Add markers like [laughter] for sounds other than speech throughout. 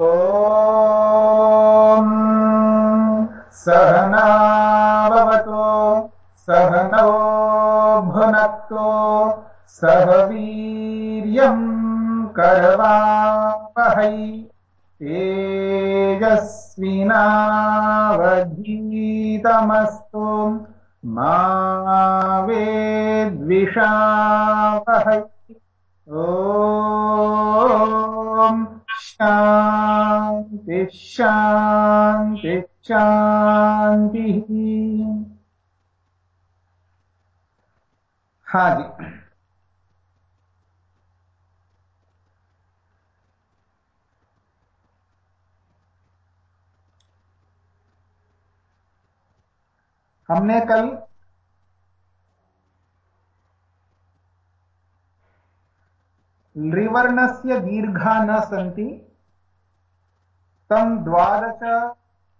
ॐ सहनावतु सहनौ भुनक्तु सह वीर्यम् करवावहै तेजस्विनावधीतमस्तु मा वेद्विषावहै ॐ शान्ति शान्तिः। हाँ जी। हमने कल लिवर्णस्य दीर्घा न सन्ति। तं द्वादश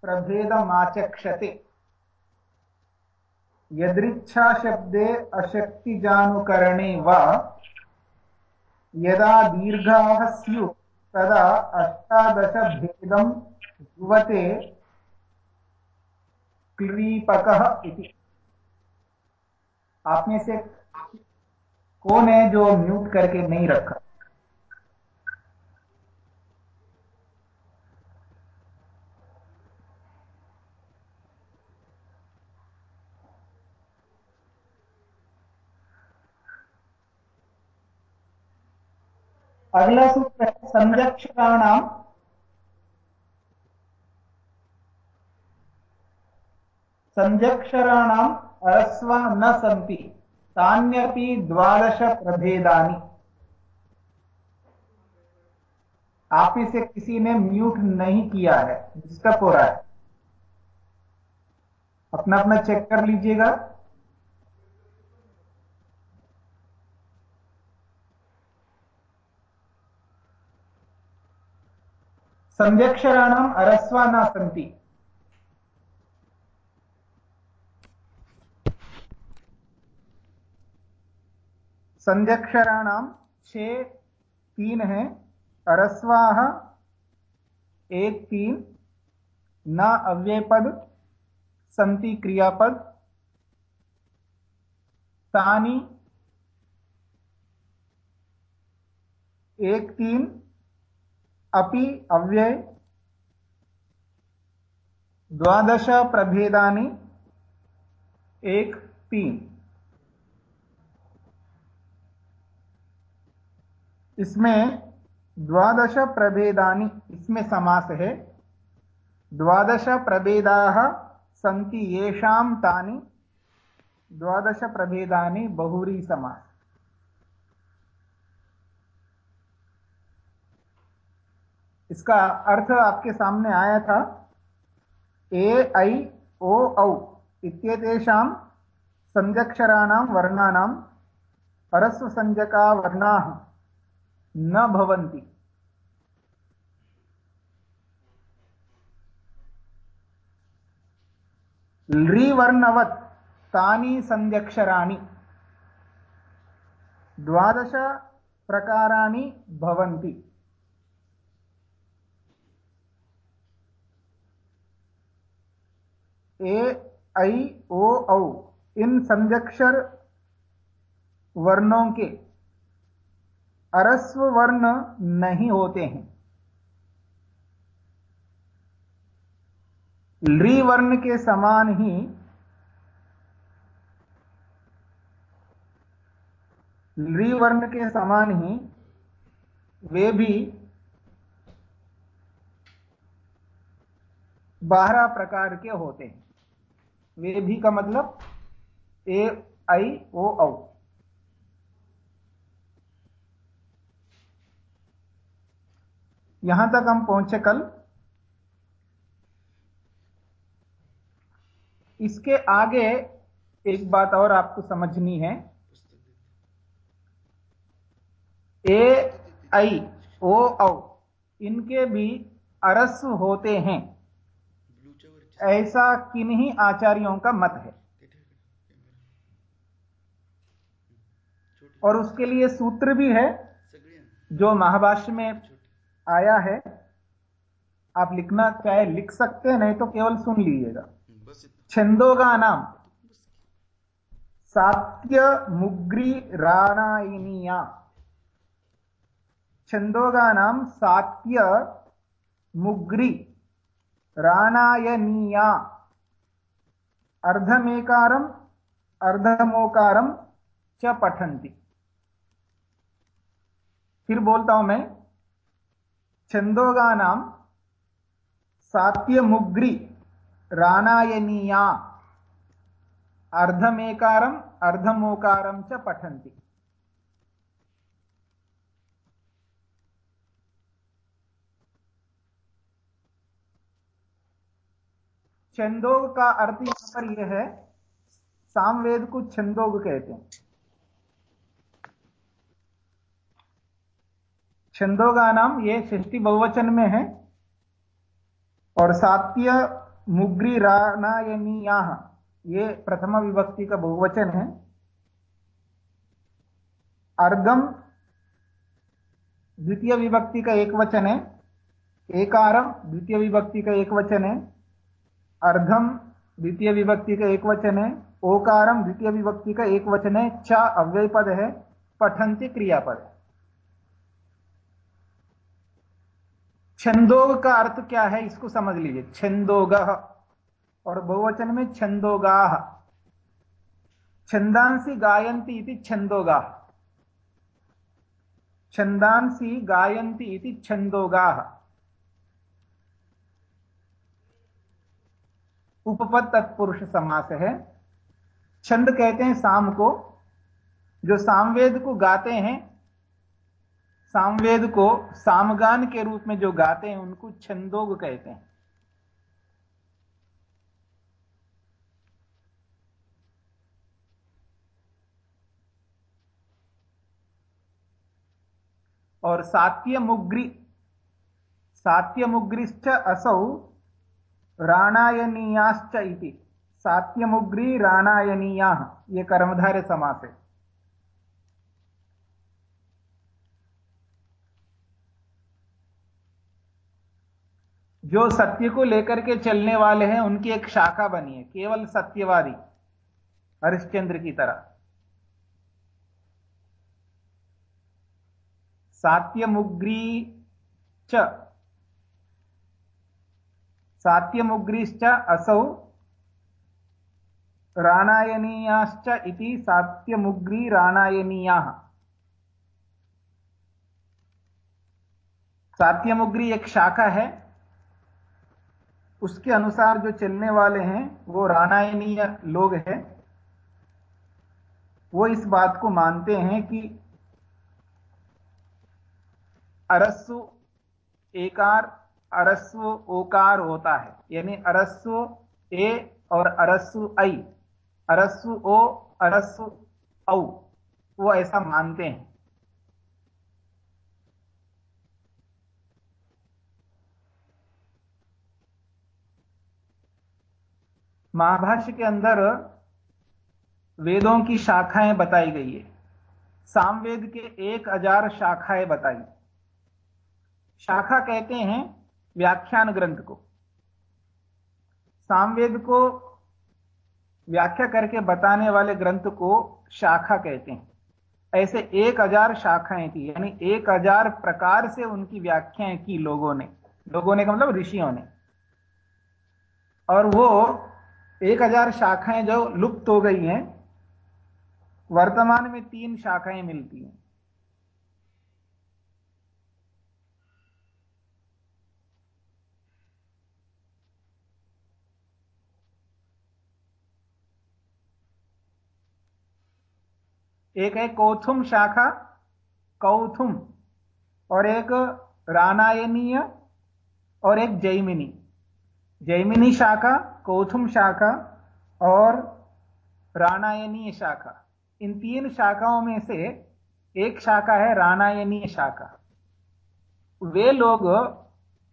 प्रभेदमाचक्षते। यदृच्छाशब्दे अशक्तिजानुकरणे वा, यदा दीर्घाः स्युः, तदा अष्टादशभेदं युवते क्लीपकः इति। आप में से कौन है जो म्यूट करके नहीं रखा? अगला सूत्र है संरक्षणाणाम संजक्षराणाम् अरस्वा न सन्ति, तान्यपि द्वादश प्रभेदानि आप में से किसी ने म्यूट नहीं किया है डिस्टर्ब हो रहा है। अपना अपना चेक कर लीजिएगा। संध्यक्षराणाम् अरस्वा न सन्ति। संध्यक्षराणाम छह तीन है अरस्वाह एक तीन, न अव्ययपद संति क्रियापद। तानी एक तीन अपि अव्यय द्वादश प्रभेदानि एक तीन। इसमें द्वादश प्रभेदानि इसमें समास है। द्वादश प्रभेदाः सन्ति येषां तानि। द्वादश प्रभेदानि बहुरी समास। इसका अर्थ आपके सामने आया था, ए, ऐ, ओ, औ, इत्येतेषां संजक्षराणां वर्णानां परस्वसंज्ञका वर्णाः न भवन्ति। ल्रीवर्णवत् तानि सन्ध्यक्षराणि द्वादश प्रकाराणि भवन्ति। ए ऐ ओ औ इन संध्यक्षर वर्णों के अरस्व वर्ण नहीं होते हैं। ली वर्ण के समान ही ली वर्ण के समान ही वे भी बारह प्रकार के होते हैं। वे भी का मतलब ए आई ओ औ यहाँ तक हम पहुँचे कल। इसके आगे एक बात और आपको समझनी है। ए आई ओ औ इनके भी अरस्व होते हैं। ऐसा किन्हीं आचार्यों का मत है। और उसके लिए सूत्र भी है, जो महाभाष्य में आया है। आप लिखना चाहे, लिख सकते हैं, नहीं तो केवल सुन लीजिएगा। छंदोगा नाम सात्य मुग्री राणायनिया छंदोगा नाम सात्य मुग्री राणायनीया अर्धमेकारम अर्धमोकारम च पठंती फिर बोलता हूँ मैं छंदोगा नाम सात्य मुग्री रानायनीया अर्धमेकारम अर्धमोकारम च पठंती छंदोग का अर्थ यहाँ पर यह है, सामवेद को छंदोग कहते हैं। छंदोगा नाम ये सृष्टि बहुवचन में है, और सात्य मुग्री रानायनिया ये प्रथम विभक्ति का बहुवचन है। अर्गम द्वितीय विभक्ति का एक वचन है, एकारम द्वितीय विभक्ति का एक वचन है अर्धम द्वितीय विभक्ति का एक वचन है ओकारम द्वितीय विभक्ति का एक वचन है छ अव्यय पद है पठंती क्रियापद। है छंदोग का अर्थ क्या है, इसको समझ लीजिए। छंदोग, और बहुवचन में छंदोगा। छंदांसी गायंती इति छंदोगा। छंदांसी गायंती इति छंदोगा। उपपद तत्पुरुष समास है छंद कहते हैं साम को। जो सामवेद को गाते हैं, सामवेद को सामगान के रूप में जो गाते हैं, उनको छंदोग कहते हैं। और सात्य मुग्री सात्य मुग्रिश्च असौ राणायनीयाश्च इति। सात्यमुग्री राणायनीया ये कर्मधार्य समास। जो सत्य को लेकर के चलने वाले हैं, उनकी एक शाखा बनी है, केवल सत्यवादी, हरिश्चंद्र की तरह। सात्यमुग्री च सात्यमुग्रीश्च असौ राणायनीयाश्च इति सात्यमुग्री राणायनीयाः सात्यमुग्री एक शाखा है। उसके अनुसार जो चलने वाले हैं, वो राणायनीय लोग हैं। वो इस बात को मानते हैं कि अरस्सु एकार अरस्व ओकार होता है। यानी अरस्व ए और अरस्व आई अरस्व ओ, अरस्व औ, वो ऐसा मानते हैं। महाभाष्य के अंदर वेदों की शाखाएँ बताई गई है। सामवेद के एक हज़ार शाखाएँ बताई। शाखा कहते हैं व्याख्यान ग्रंथ को। सामवेद को व्याख्या करके बताने वाले ग्रंथ को शाखा कहते हैं। ऐसे एक हज़ार शाखाएँ थी, यानी एक हज़ार प्रकार से उनकी व्याख्याएँ की लोगों ने लोगों ने का मतलब ऋषियों ने। और वो एक हज़ार शाखाएँ जो लुप्त हो गई हैं, वर्तमान में तीन शाखाएँ मिलती हैं। एक है कौथुम शाखा, कौथुम, और एक रानायनीय, और एक जैमिनी। जैमिनी शाखा, कौथुम शाखा, और रानायनीय शाखा। इन तीन शाखाओं में से एक शाखा है रानायनीय शाखा। वे लोग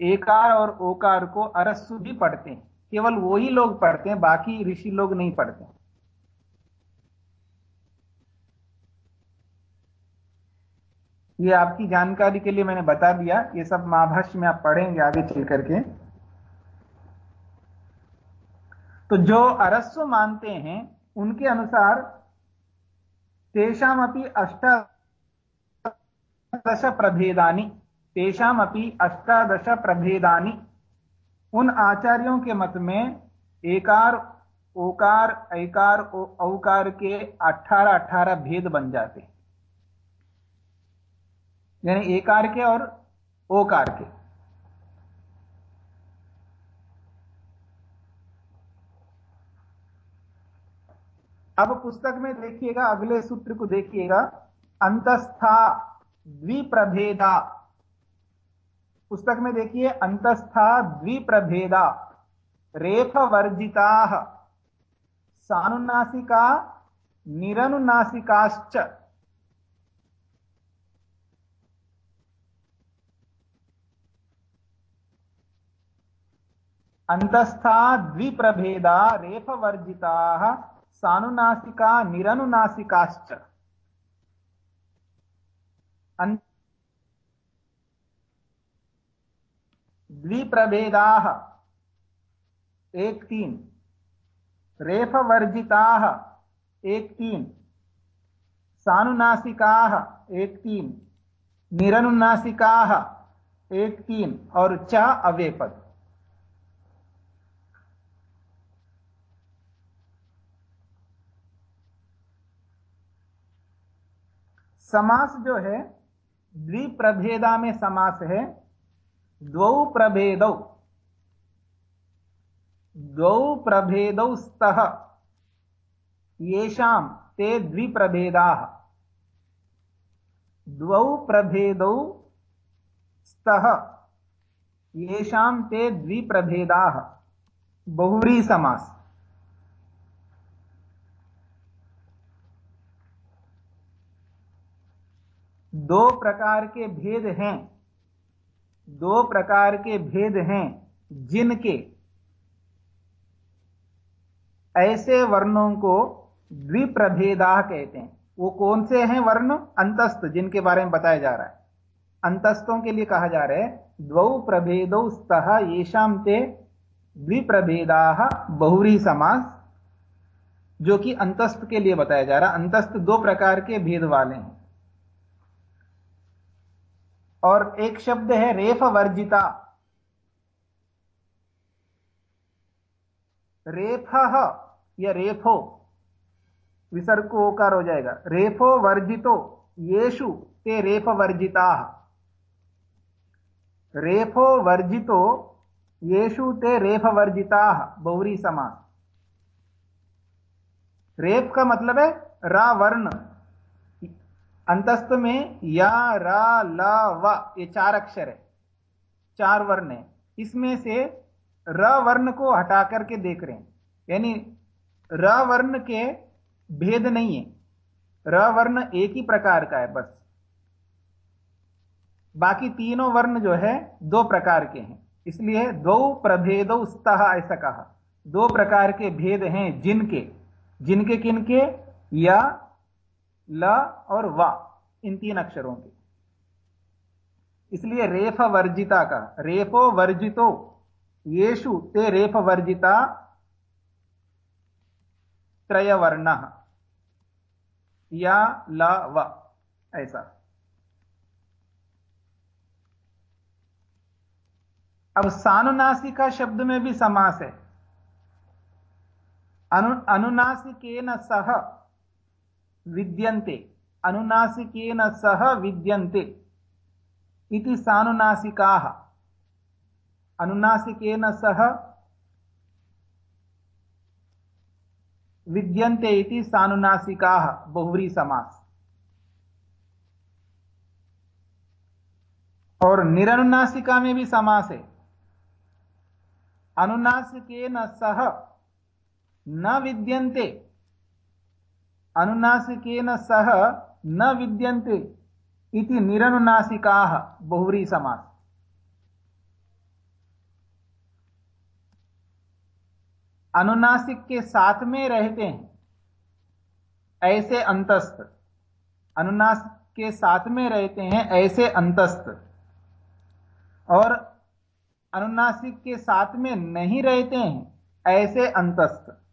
एकार और ओकार को अरस्सु भी पढ़ते हैं। केवल वो ही लोग पढ़ते हैं, बाकी ऋषि लोग नहीं पढ़ते ये आपकी जानकारी के लिए मैंने बता दिया। ये सब महाभाष्य में आप पढ़ेंगे आगे चल करके तो जो अरस्व मानते हैं, उनके अनुसार तेषामपि अष्टादश प्रभेदानी तेषामपि अष्टादश प्रभेदानी उन आचार्यों के मत में एकार, ओकार, ऐकार औकार के 18 18 भेद बन जाते यानी एकार के और ओकार के। अब पुस्तक में देखिएगा, अगले सूत्र को देखिएगा, अंतस्था द्विप्रभेदा। पुस्तक में देखिए, अंतस्था द्विप्रभेदा रेफ वर्जिता सानुनासिका, निरनुनासिकाश्च। अंतस्था द्विप्रभेदा रेफवर्जिता सानुनासिका निरनुनासिकाश्च। द्विप्रभेदा। एक तीन रेफवर्जिता। एक तीन सानुनासिका। एक तीन निरनुनासिका। एक तीन और च अवेपद समास जो है, द्विप्रभेदा में समास है द्वौ प्रभेद द्वौ प्रभेदौ स्तः येषां ते द्विप्रभेदाः। द्वौ प्रभेदौ स्तः येषां ते द्विप्रभेदाः। बहुरी समास दो प्रकार के भेद हैं। दो प्रकार के भेद हैं जिनके ऐसे वर्णों को द्विप्रभेदा कहते हैं। वो कौन से हैं वर्ण? अंतस्थ, जिनके बारे में बताया जा रहा है। अंतस्थों के लिए कहा जा रहा है, द्वौ प्रभेदौ स्तः येषाम ते द्विप्रभेदा बहुरी समास, जो कि अंतस्थ के लिए बताया जा रहा है। अंतस्थ दो प्रकार के भेद वाले हैं। और एक शब्द है रेफ वर्जिता। रेफ या रेफो, विसर्ग को ओकार हो जाएगा। रेफो वर्जितो येषु ते रेफ वर्जिता। रेफो वर्जितो येषु ते रेफ वर्जिता, बहुरी समास रेफ का मतलब है रा वर्ण अंतस्थ में या, रा, ला, व, ये चार अक्षर है। चार वर्ण है। इसमें से र वर्ण को हटा करके देख रहे हैं। यानी र वर्ण के भेद नहीं है। र वर्ण एक ही प्रकार का है, बस। बाकी तीनों वर्ण जो है, दो प्रकार के हैं। इसलिए दो प्रभेदो स्तः, ऐसा कहा। दो प्रकार के भेद हैं जिनके। जिनके किनके या ल और वा, इन तीन अक्षरों के। इसलिए रेफ वर्जिता का रेफो वर्जितो येषु ते रेफ वर्जिता त्रयवर्ण, या ला, व, ऐसा। अब सानुनासिका शब्द में भी समास है। अनु, अनुनासिकेन सह विद्यन्ते। अनुनासिकेन सह विद्यन्ते। इति सानुनासिकाः। अनुनासिकेन सह विद्यन्ते इति सानुनासिकाः, बहुव्री समास। और निरनुनासिका में भी समास है। अनुनासिकेन सह न विद्यन्ते। अनुनासिकेन सह न विद्यन्ते इति निरनुनासिकाः बहुरी समास। अनुनासिक के साथ में रहते हैं, ऐसे अंतस्थ। अनुनासिक के साथ में रहते हैं, ऐसे अंतस्थ। और अनुनासिक के साथ में नहीं रहते हैं, ऐसे अंतस्थ।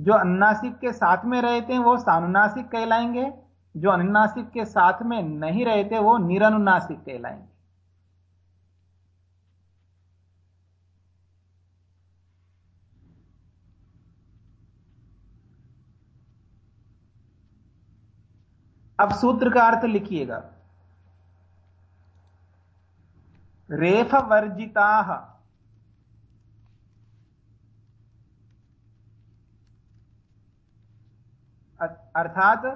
जो अनुनासिक के साथ में रहते हैं, वो सानुनासिक कहलाएँगे। जो अनुनासिक के साथ में नहीं रहते, वो निरनुनासिक कहलाएँगे। अब सूत्र का अर्थ लिखिएगा। रेफ वर्जिता अर्थात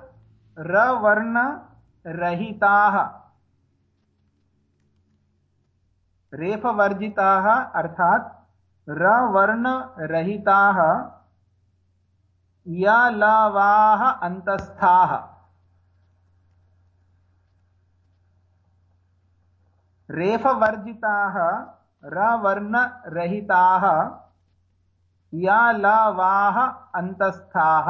रवर्ण रहिता। रेफ वर्जिता अर्थात रवर्ण रहिता या लवाह अंतस्था रेफवर्जिताः रवर्णरहिताः या लवाः अन्तस्थाः।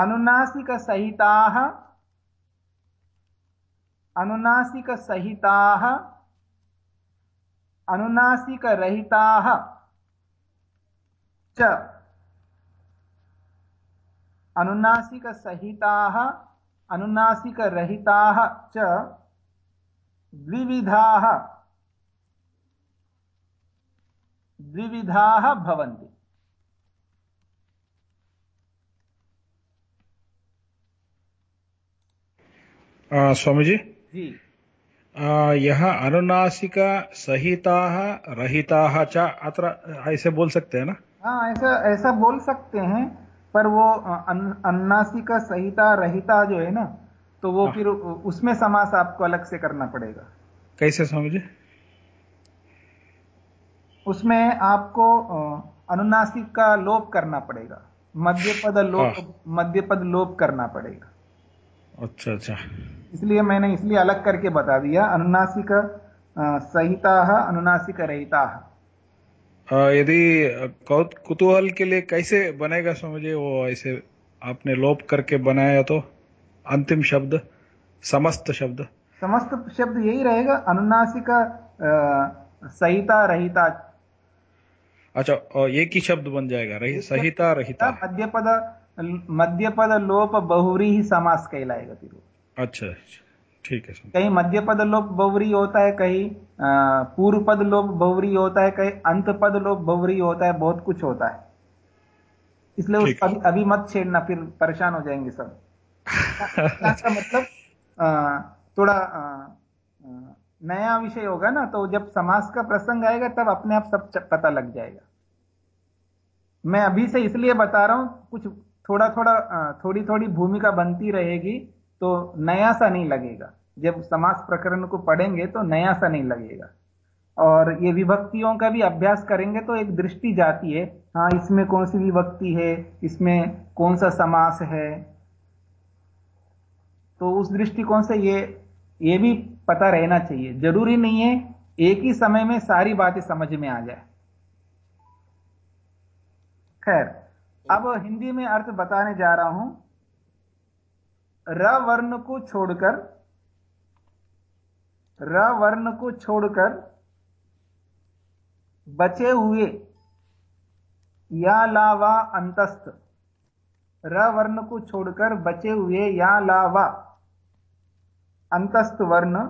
अनुनासिकसहिताः अनुनासिकसहिताः अनुनासिकरहिताः च। अनुनासिकसहिताः अनुनासिकरहिताः च द्विविधाः। द्विविधाः भवन्ति। स्वामी जी। जी यह अनुनासिक सहिता रहिताः च अत्र ऐसे बोल सकते हैं ना? हाँ ऐसा ऐसा बोल सकते हैं पर वो अन्नासी का सहिता रहिता जो है ना तो वो हाँ। फिर उसमें समास आपको अलग से करना पड़ेगा। कैसे समझे उसमें आपको अनुनासिक का लोप करना पड़ेगा। मध्य पद लोप हाँ। मध्य पद लोप करना पड़ेगा। अच्छा अच्छा। इसलिए मैंने इसलिए अलग करके बता दिया अनुनासिक सहिता अनुनासिक रहिता। यदि कुतूहल के लिए कैसे बनेगा समझिए वो ऐसे आपने लोप करके बनाया तो? अंतिम शब्द समस्त शब्द। समस्त शब्द यही रहेगा अनुनासिक सहिता रहिता। अच्छा एक ही शब्द बन जाएगा रही सहिता रहिता। मध्य पद मध्य पद लोप बहुरी ही समास कहलाएगा फिर अच्छा अच्छा। ठीक है कहीं मध्यपद लोप बहुवरी होता है कहीं पूर्व पद लोप बहुवरी होता है कहीं अंत पद लोप बहुवरी होता है बहुत कुछ होता है। इसलिए उस अभी, अभी मत छेड़ना फिर परेशान हो जाएँगे सब। [laughs] का मतलब थोड़ा नया विषय होगा ना तो जब समास का प्रसंग आएगा तब अपने आप सब पता लग जाएगा। मैं अभी से इसलिए बता रहा हूँ कुछ थोड़ा थोड़ा थोड़ी थोड़ी भूमिका बनती रहेगी तो नया सा नहीं लगेगा। जब समास प्रकरण को पढ़ेंगे तो नया सा नहीं लगेगा। और ये विभक्तियों का भी अभ्यास करेंगे तो एक दृष्टि जाती है हाँ इसमें कौन सी विभक्ति है, इसमें कौन सा समास है? तो उस दृष्टिकोण से ये ये भी पता रहना चाहिए। ज़रूरी नहीं है एक ही समय में सारी बातें समझ में आ जाए। खैर। अब हिंदी में अर्थ बताने जा रहा हूँ। र वर्ण को छोड़कर, र वर्ण को छोड़कर बचे हुए या लावा अंतस्थ, र वर्ण को छोड़कर बचे हुए या लावा अंतस्थ वर्ण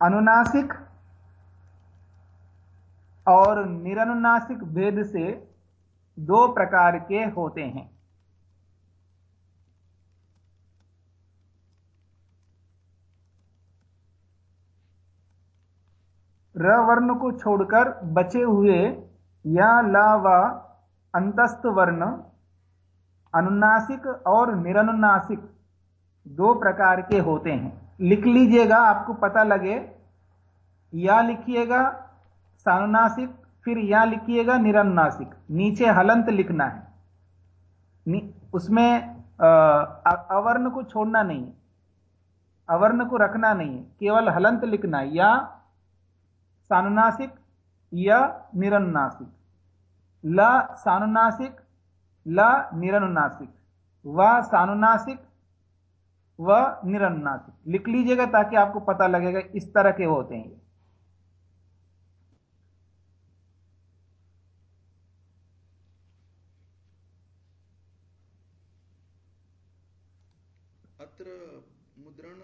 अनुनासिक और निरनुनासिक भेद से दो प्रकार के होते हैं। र वर्ण को छोड़कर बचे हुए या ला व अंतस्थ वर्ण, अनुनासिक और निरनुनासिक दो प्रकार के होते हैं। लिख लीजिएगा, आपको पता लगे। या लिखिएगा सानुनासिक फिर या लिखिएगा निरनुनासिक। नीचे हलंत लिखना है। उसमें अवर्ण को छोड़ना नहीं अवर्ण को रखना नहीं है। केवल हलंत लिखना है। या सानुनासिक या निरनुनासिक। ल सानुनासिक ल निरनुनासिक। व सानुनासिक व निरनुनासिक। लिख लीजिएगा ताकि आपको पता लगेगा इस तरह के होते हैं अत्र मुद्रण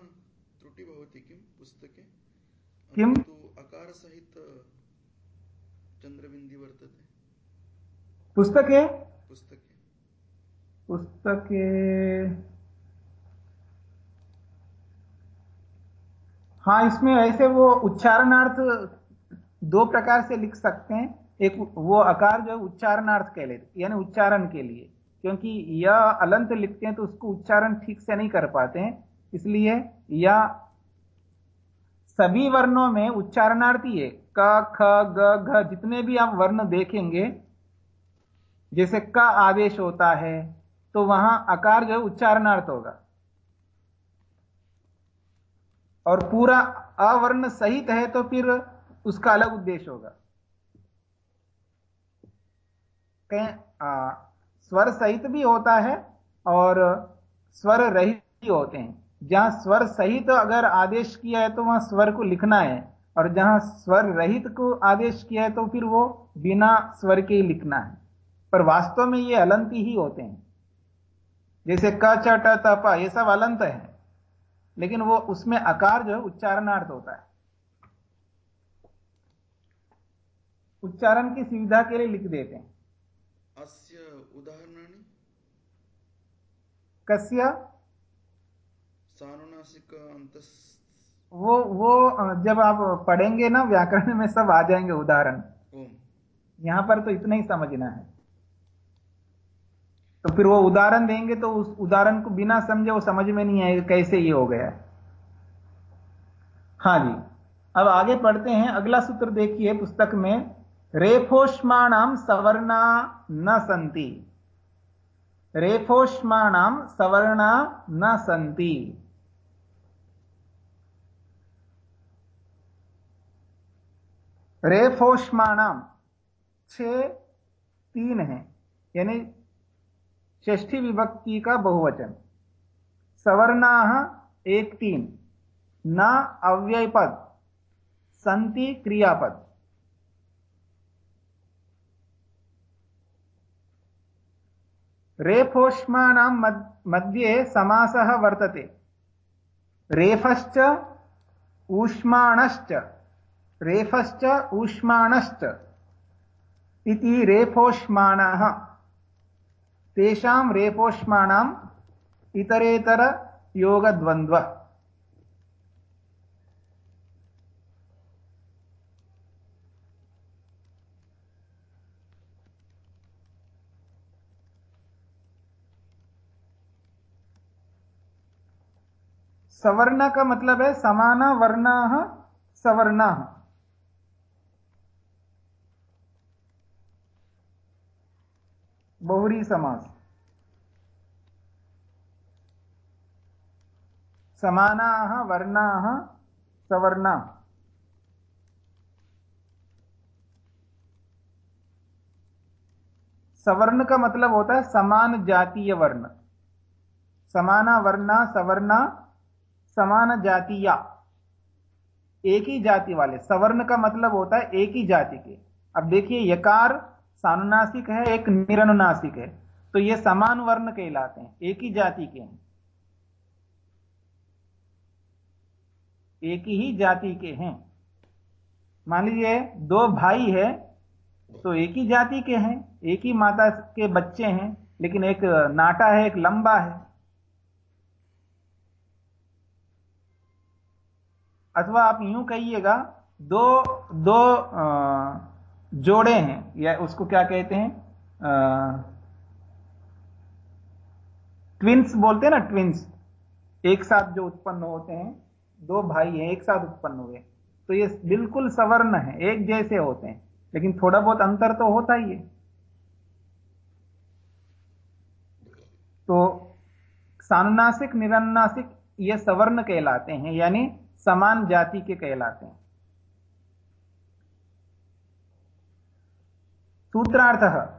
त्रुटि भवति किं पुस्तके? किम्? तु अकारसहित चन्द्रबिन्दि वर्तते। पुस्तके? पुस्तके। पुस्तके। हाँ इसमें ऐसे वो उच्चारणार्थ दो प्रकार से लिख सकते हैं। एक वो आकार जो है उच्चारणार्थ के लिए यानी उच्चारण के लिए। क्योंकि यह अलंत लिखते हैं तो उसको उच्चारण ठीक से नहीं कर पाते हैं। इसलिए या सभी वर्णों में उच्चारणार्थी है। क, ख, ग, घ, जितने भी आप वर्ण देखेंगे, जैसे क आदेश होता है तो वहाँ आकार जो है उच्चारणार्थ होगा। और पूरा अवर्ण सहित है तो फिर उसका अलग उद्देश्य होगा। कहें स्वर सहित भी होता है और स्वर रहित भी होते हैं। जहाँ स्वर सहित तो अगर आदेश किया है तो वहाँ स्वर को लिखना है और जहाँ स्वर रहित को आदेश किया है तो फिर वो बिना स्वर के ही लिखना है। पर वास्तव में ये अलंत ही होते हैं। जैसे क च ट त ये सब अलंत है लेकिन वो उसमें आकार जो है उच्चारणार्थ होता है। उच्चारण की सुविधा के लिए लिख देते हैं। उदाहरण कस्य सानुनासिक अंतस् वो वो जब आप पढ़ेंगे ना व्याकरण में सब आ जाएँगे उदाहरण। यहाँ पर तो इतना ही समझना है। तो फिर वो उदाहरण देंगे तो उस उदाहरण को बिना समझे वो समझ में नहीं आएगा कैसे ये हो गया। है हाँ जी। अब आगे पढ़ते हैं। अगला सूत्र देखिए पुस्तक में। रेफोष्माणाम सवर्णा न संति रेफोष्माणाम सवर्णा न संति रेफोष्माणाम। छ तीन है, यानी षष्ठी विभक्ति का बहुवचन। सवर्णा एक तीन। न अव्यय पद संति क्रियापद। रेफोष्माणां मध्ये समासः वर्तते। रेफश्च ऊष्माणश्च रेफश्च ऊष्माणश्च इति रेफोष्माणः। तेषां रेफोष्माणाम् इतरेतरयोगद्वन्द्वः सवर्ण का मतलब है समान वर्ण सवर्ण। बहुरी समास। समाना, वर्णा, सवर्णा। सवर्ण का मतलब होता है समान जातीय वर्ण। समाना वर्णा, सवर्णा, समान जातिया। एक ही जाति वाले। सवर्ण का मतलब होता है एक ही जाति के। अब देखिए यकार सानुनासिक है, एक निरनुनासिक है। तो ये समान वर्ण कहलाते हैं, एक ही जाति के हैं। एक ही जाति के हैं। मान लीजिए, दो भाई है तो एक ही जाति के हैं, एक ही माता के बच्चे हैं, लेकिन एक नाटा है, एक लंबा है। अथवा आप यूँ कहिएगा, दो दो जोड़े हैं, या उसको क्या कहते हैं? ट्विंस बोलते हैं ना ट्विंस एक साथ जो उत्पन्न होते हैं, दो भाई हैं, एक साथ उत्पन्न हुए। तो ये बिल्कुल सवर्ण है, एक जैसे होते हैं। लेकिन थोड़ा बहुत अंतर तो होता ही है। तो सानुनासिक, निरनुनासिक ये सवर्ण कहलाते हैं, यानी समान जाति के कहलाते हैं। सूत्रार्थ।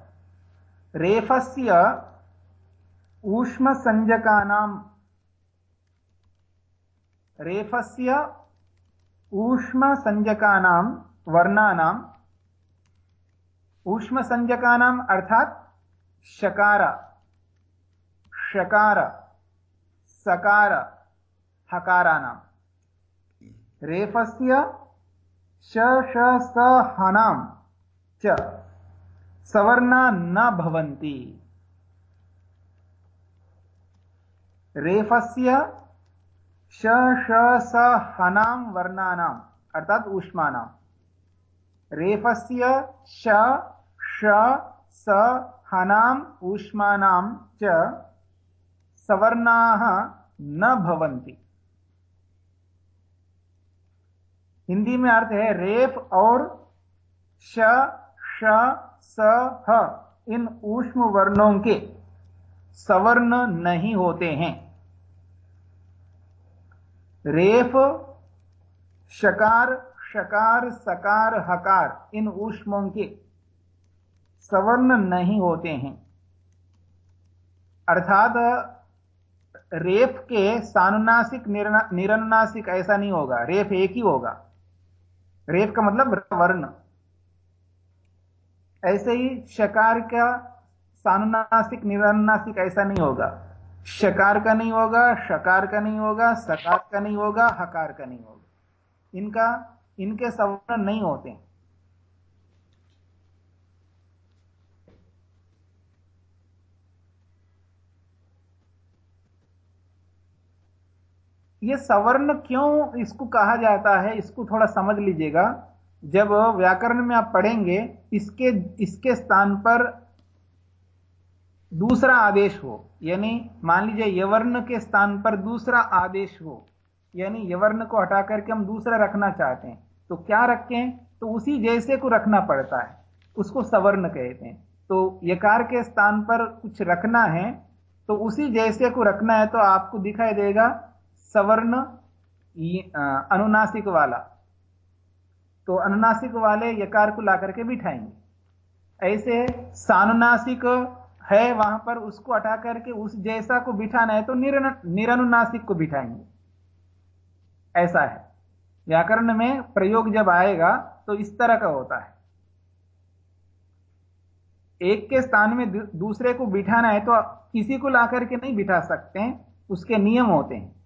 रेफस्य ऊष्मसंज्ञकानां रेफस्य ऊष्मसंज्ञकानां वर्णानाम् ऊष्मसंज्ञकानाम् अर्थात् शकार। शकार, सकार हकाराणां रेफस्य श श, स हनां च। सवर्णा न भवन्ति। रेफस्य श स, हनां वर्णानाम् अर्थात् ऊष्मानां रेफस्य श श, स हनाम् ऊष्मानां च सवर्णाः न भवन्ति। हिंदी में अर्थ है रेफ और श श स इन ऊष्म वर्णों के सवर्ण नहीं होते हैं। रेफ, शकार शकार, सकार, हकार, इन ऊष्मों के सवर्ण नहीं होते हैं। अर्थात रेफ के सानुनासिक निरनुनासिक ऐसा नहीं होगा। रेफ एक ही होगा। रेफ का मतलब वर्ण। ऐसे ही शकार का सानुनासिक निरनुनासिक ऐसा नहीं होगा। शकार का नहीं होगा, शकार का नहीं होगा, सकार का नहीं होगा, हकार का नहीं होगा। इनका, इनके सवर्ण नहीं होते हैं। ये सवर्ण क्यों इसको कहा जाता है? इसको थोड़ा समझ लीजिएगा। जब व्याकरण में आप पढ़ेंगे, इसके इसके स्थान पर दूसरा आदेश हो, यानी मान लीजिए यवर्ण के स्थान पर दूसरा आदेश हो, यानी यवर्ण को हटा करके हम दूसरा रखना चाहते हैं तो क्या रखें? तो उसी जैसे को रखना पड़ता है, उसको सवर्ण कहते हैं। तो यकार के स्थान पर कुछ रखना है तो उसी जैसे को रखना है तो आपको दिखाई देगा सवर्ण अनुनासिक वाला। तो अनुनासिक वाले यकार को ला करके बिठाएँगे। ऐसे सानुनासिक है वहाँ पर, उसको हटा करके उस जैसा को बिठाना है तो निरनुनासिक को बिठाएँगे। ऐसा है। व्याकरण में प्रयोग जब आएगा तो इस तरह का होता है। एक के स्थान में दूसरे को बिठाना है तो किसी को ला करके नहीं बिठा सकते उसके नियम होते हैं।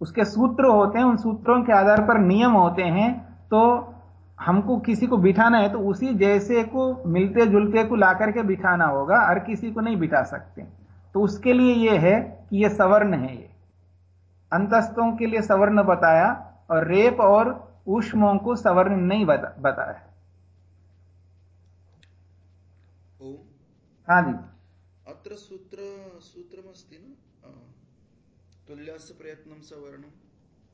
उसके सूत्र होते हैं उन सूत्रों के आधार पर नियम होते हैं तो हमको किसी को बिठाना है तो उसी जैसे को मिलते जुलते को ला करके बिठाना होगा हर किसी को नहीं बिठा सकते। तो उसके लिए यह है कि यह सवर्ण है ये। अंतस्तों के लिए सवर्ण बताया और रेप और ऊष्मों को सवर्ण नहीं बता, बताया। हाँ जी। अत्र सूत्र सूत्रमस्ति न? तुल्यास्य प्रयत्नं सवर्णम।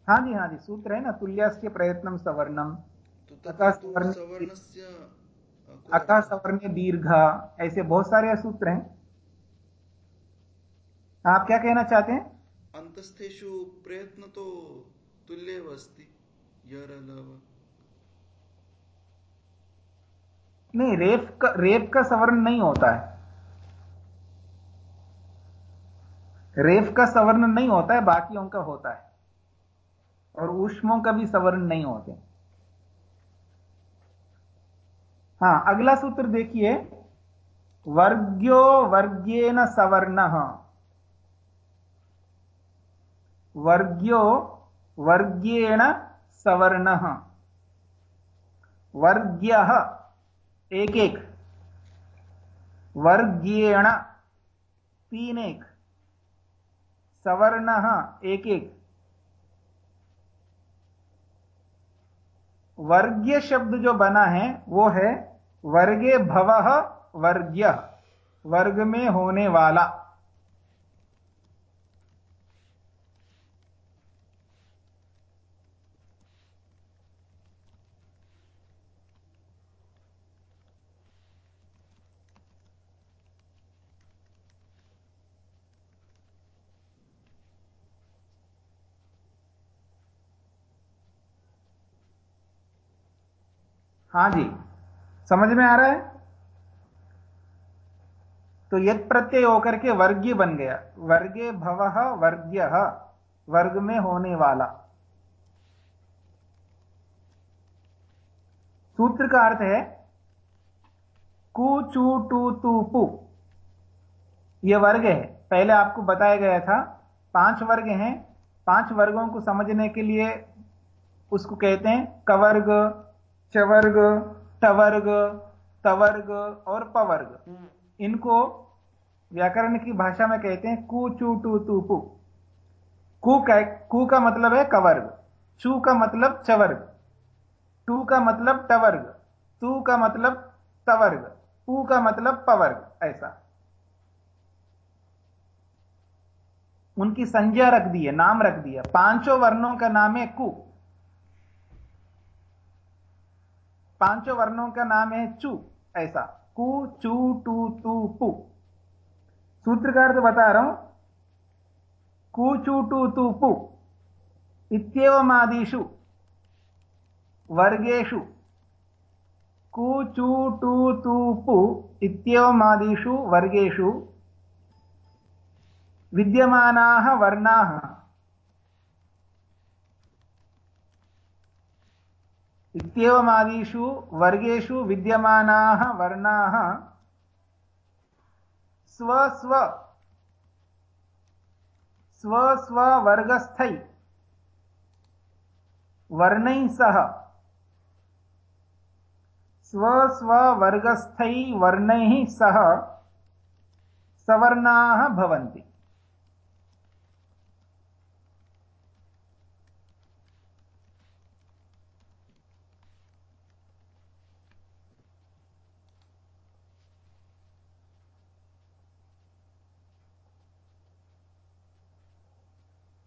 हाँ जी हाँ जी सूत्र है ना तुल्यास्य प्रयत्नम सवर्णम। अतः सवर्ण दीर्घ। ऐसे बहुत सारे सूत्र हैं। आप क्या कहना चाहते हैं? अंतस्थेशु प्रयत्न तो तुल्य अस्ति नहीं रेप का रेप का सवर्ण नहीं होता है। रेफ का सवर्ण नहीं होता है, बाकियों का होता है। और ऊष्मों का भी सवर्ण नहीं होते। हाँ, अगला सूत्र देखिए। वर्ग्यो न सवर्ण। वर्ग्यो वर्ग्येण सवर्ण। वर्ग्य एक एक वर्ग्येण तीन एक सवर्ण एक एक वर्ग्य शब्द जो बना है, वो है वर्गे भव वर्ग्य, वर्ग में होने वाला। हाँ जी। समझ में आ रहा है? तो यद प्रत्यय होकर के वर्गीय बन गया। वर्गे भव वर्ग्य, वर्ग में होने वाला। सूत्र का अर्थ है, कु, चू, टू, तू, पु। यह वर्ग है। पहले आपको बताया गया था, पाँच वर्ग हैं। पाँच वर्गों को समझने के लिए उसको कहते हैं कवर्ग चवर्ग टवर्ग तवर्ग और पवर्ग। इनको व्याकरण की भाषा में कहते हैं कु चू टू तू पु। कु का कु का मतलब है कवर्ग चू का मतलब चवर्ग टू का मतलब टवर्ग तू का मतलब तवर्ग पू का मतलब पवर्ग ऐसा। उनकी संज्ञा रख दी है नाम रख दिया पाँचों वर्णों का नाम है कु। पाँचों वर्णों का नाम है चू, ऐसा। कु, चू, टू, तू, पु। सूत्र का अर्थ बता रहा हूँ। कु, चू, टू, तू, पु। इत्येवमादिषु, वर्गेषु। कु, चू, टू, तू, पु, इत्येवमादिषु, वर्गेषु। विद्यमानाः वर्णाः। इत्येवमादिषु वर्गेषु विद्यमानाः वर्णाः स्वस्व स्वस्ववर्गस्थै वर्णैः सह स्वस्ववर्गस्थै वर्णैः सह सवर्णाः भवन्ति।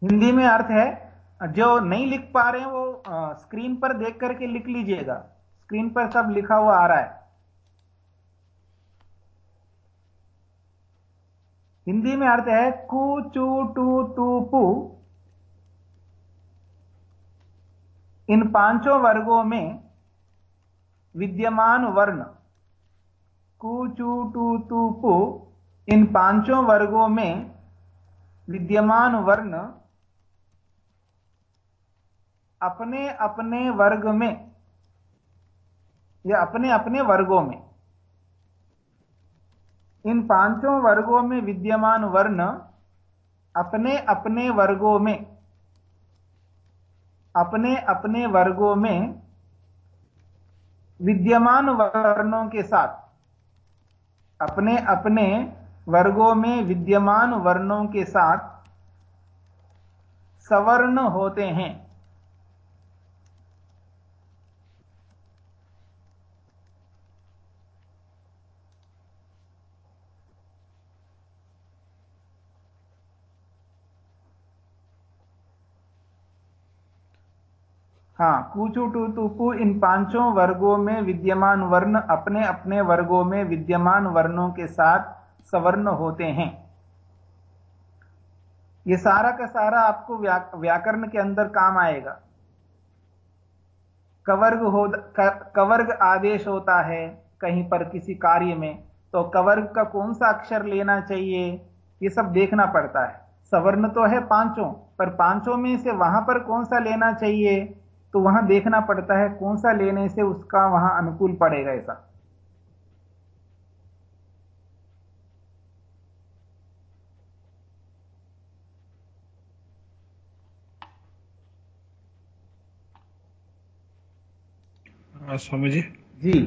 हिंदी में अर्थ है, जो नहीं लिख पा रहे हैं वो स्क्रीन पर देख करके लिख लीजिएगा। स्क्रीन पर सब लिखा हुआ आ रहा है। हिंदी में अर्थ है, कु, चू, टू, तू, पू। इन पाँचों वर्गों में विद्यमान वर्ण, कु, चू, टू, तू, पू, इन पाँचों वर्गों में विद्यमान वर्ण अपने अपने वर्ग में, या अपने अपने वर्गों में। इन पाँचों वर्गों में विद्यमान वर्ण अपने अपने वर्गों में, अपने अपने वर्गों में विद्यमान वर्णों के साथ, अपने अपने वर्गों में विद्यमान वर्णों के साथ सवर्ण होते हैं। हाँ कूचू टू इन पाँचों वर्गों में विद्यमान वर्ण अपने अपने वर्गों में विद्यमान वर्णों के साथ सवर्ण होते हैं। ये सारा का सारा आपको व्या, व्याकरण के अंदर काम आएगा। कवर्ग हो कवर्ग आदेश होता है कहीं पर किसी कार्य में तो कवर्ग का कौन सा अक्षर लेना चाहिए ये सब देखना पड़ता है। सवर्ण तो है पाँचों पर पाँचों में से वहाँ पर कौन सा लेना चाहिए? तो वहाँ देखना पड़ता है कौन सा लेने से उसका वहाँ अनुकूल पड़ेगा ऐसा। स्वामी जी। जी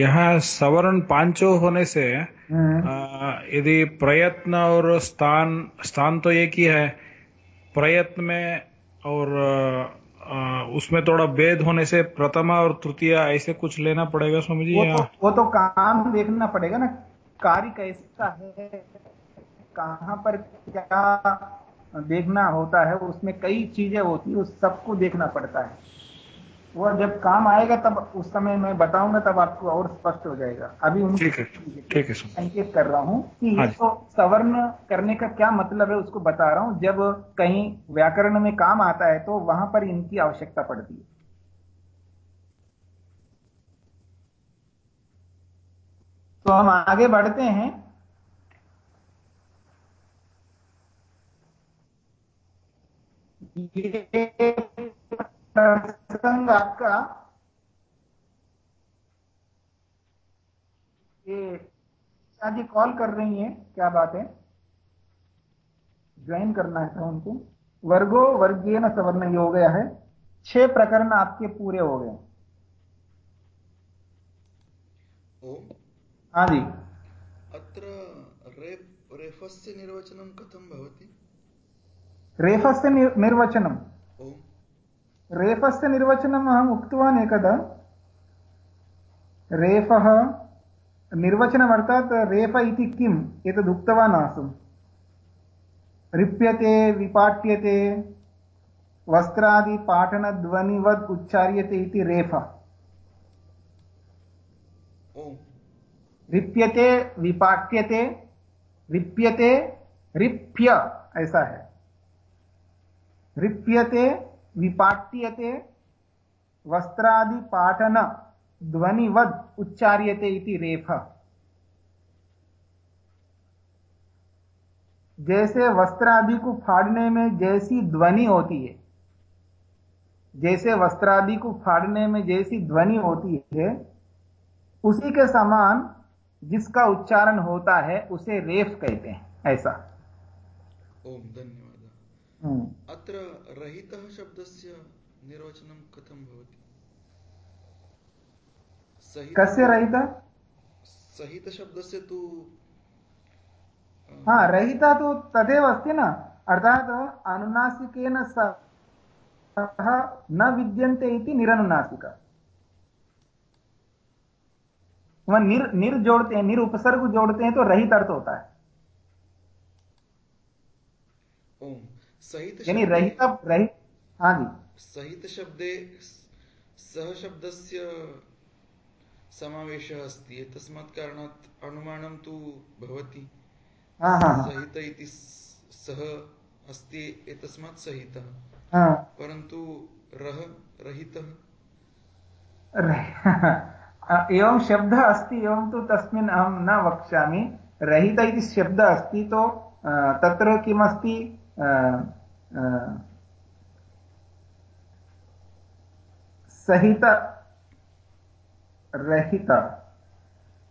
यहाँ सवर्ण पाँचों होने से हम्म। यदि प्रयत्न और स्थान स्थान तो एक ही है प्रयत्न में और उसमें थोड़ा भेद होने से प्रथमा और तृतीय ऐसे कुछ लेना पड़ेगा स्वामी जी वो तो, वो तो काम देखना पड़ेगा ना। कार्य कैसा है? कहाँ पर क्या देखना होता है? उसमें कई चीज़ें होती है उस सबको देखना पड़ता है। वो जब काम आएगा तब उस समय मैं बताऊँगा तब आपको और स्पष्ट हो जाएगा। अभी ठीक है ठीक है संकेत कर रहा हूँ कि हाँ तो सवर्ण करने का क्या मतलब है उसको बता रहा हूँ। जब कहीं व्याकरण में काम आता है तो वहाँ पर इनकी आवश्यकता पड़ती है। तो हम आगे बढ़ते हैं। ये प्रसंग आपका। ये शादी कॉल कर रही हैं क्या बात है? ज्वाइन करना है था उनको। वर्गो वर्गीय न सवर्ण ये हो गया है। छह प्रकरण आपके पूरे हो गए। हाँ जी। अत्र रेफ रेफस्य निर्वचनं कथं भवति? रेफस्य निर्- निर्वचनम्। रेफस्य निर्वचनम् अहम् उक्तवान् एकदा। रेफः निर्वचनमर्थात् रेफ इति किम् एतद् उक्तवान् आसम्। रिप्यते विपाट्यते वस्त्रादिपाठनध्वनिवद् उच्चार्यते इति रेफ। रिप्यते विपाट्यते रिप्यते रिप्य ऐसा है। रिप्यते विपाट्यते वस्त्रादि पाठन, ध्वनिवद उच्चार्यते इति रेफ जैसे वस्त्र आदि को फाड़ने में जैसी ध्वनि होती है, जैसे वस्त्र आदि को फाड़ने में जैसी ध्वनि होती है, उसी के समान जिसका उच्चारण होता है, उसे रेफ कहते हैं, ऐसा ओम, धन्यवादः। अत्र रहितः शब्दस्य निर्वचनं कथं भवति? कस्य रहिता? सहितशब्दस्य तु हाँ रहिता तो तदेव अस्ति न। अर्थात् अनुनासिकेन सह न विद्यन्ते इति निरनुनासिका। निर निर जोड़ते हैं निर उपसर्ग जोड़ते हैं तो रहित अर्थ होता है ओम सहित यानी रहिता रहित हाँ जी। सहितशब्दे सह शब्दस्य समावेशः अस्ति। तस्मात् कारणात् अनुमानं तु भवति। हाँ हाँ हाँ। सहित इति स- सः अस्ति एतस्मात् सहितः। परन्तु रः रहितः? [laughs] एवं शब्दः अस्ति एवं तु तस्मिन् अहं न वक्ष्यामि। रहित इति शब्दः अस्ति तो तत्र किमस्ति? सहित रहित।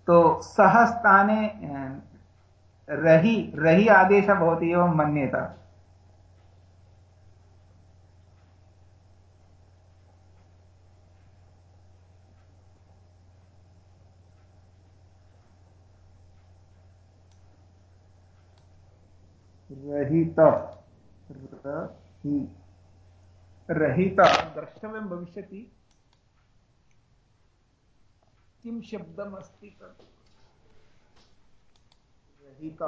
तो सह स्थाने अ, रहि रहि आदेशः भवति एवं मन्येत। रहित। रहि रहित द्रष्टव्यं भविष्यति। किं शब्दमस्ति तत्? रहित।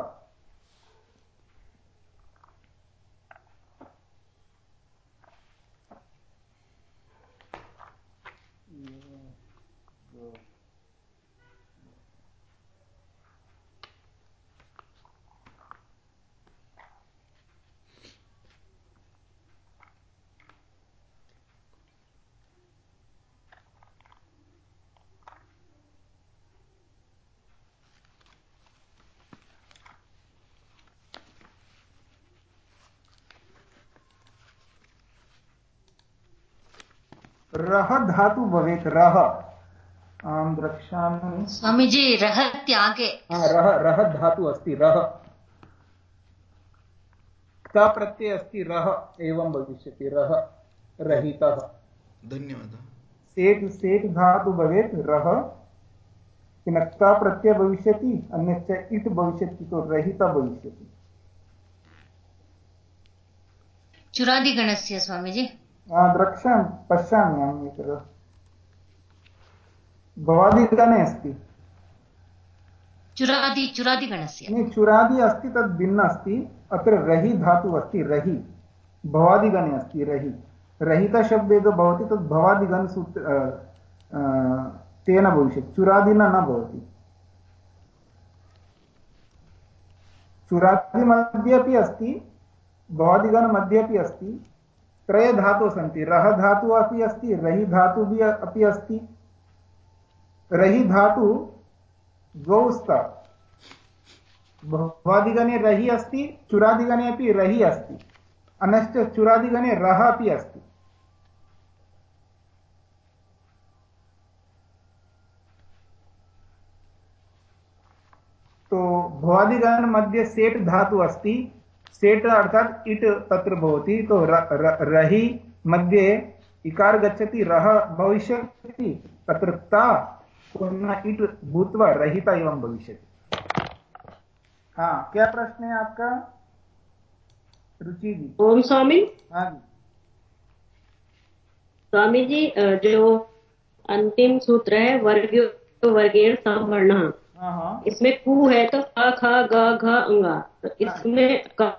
रह धातु भवेत् रह। अहं द्रक्ष्यामि। स्वामीजी रह त्यागे। रह रह धातु अस्ति रह। क प्रत्यय अस्ति रह एवं भविष्यति रह रहितः। धन्यवादः। सेट् सेट् धातु भवेत् रह। किन क प्रत्यय भविष्यति अन्यच्च इट भविष्यति तो रहित भविष्यति। चुरादिगणस्य स्वामीजी। हा, द्रक्ष्यामि पश्यामि अहम् एकदा भवादिगणे अस्ति चुरादि चुरादिगणस्य चुरादि अस्ति तद् भिन्न अस्ति अत्र रहि धातु अस्ति रहि भवादिगणे अस्ति रहि रहितशब्दे यद् भवति तद् भवादिगणसूत्र तेन भविष्यति चुरादिना न भवति चुरादिमध्ये अपि अस्ति भवादिगणमध्ये अपि अस्ति त्रय धातु सन्ति। रह धातुः अपि अस्ति, रहि धातुः अपि अस्ति। रहि धातु द्वौ स्त भवादिगणे रहि अस्ति, चुरादिगणे अपि रहि अस्ति। अनश्च चुरादिगणे रः अपि अस्ति। तो भवादिगण मध्ये सेट् धातु अस्ति। सेट् अर्थात् इट् तत्र भवति तो र, र, रहि मध्ये इकार गच्छति रः भविष्यति तत्र ता पुनः इट् भूत्वा रहिता एवं भविष्यति। हाँ क्या प्रश्न है आपका? रुचि जी। ओम स्वामी। हाँ जी। स्वामी जी जो अंतिम सूत्र है वर्ग वर्गेण संवर्ण इसमें कु है तो ख ख ग घ अंगा तो इसमें का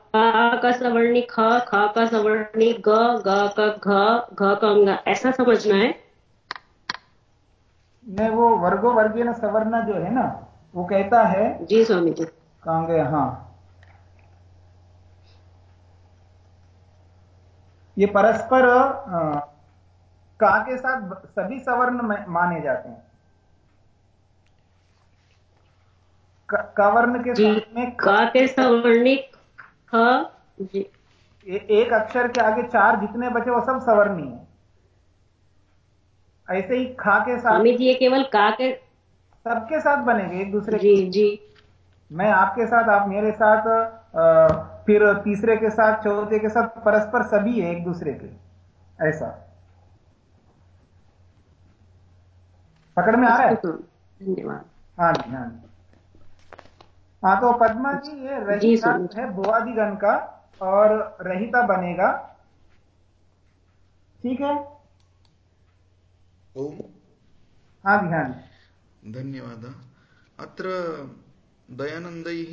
का सवर्णी ख ख का सवर्णी ग ग का घ घ का अंगा ऐसा समझना है? मैं वो वर्गो वर्गीय सवर्ण जो है ना वो कहता है जी स्वामी जी। कहा गए हाँ। ये परस्पर का के साथ सभी सवर्ण माने जाते हैं। कवर्ण के साथ में का के सवर्णिक ख जी। ए, एक अक्षर के आगे चार जितने बचे वो सब सवर्णी है। ऐसे ही खा के साथ स्वामी जी ये केवल का के सबके साथ बनेंगे एक दूसरे जी जी। मैं आपके साथ आप मेरे साथ आ, फिर तीसरे के साथ चौथे के साथ परस्पर सभी है एक दूसरे के। ऐसा। पकड़ में आ रहा है? धन्यवाद। हाँ जी हाँ जी। हाँ तो पद्मा जी ये रहिता है भुआदिगण का और रहिता बनेगा। ठीक है? ओम। हाँ जी हाँ जी। धन्यवादः। अत्र दयानन्दैः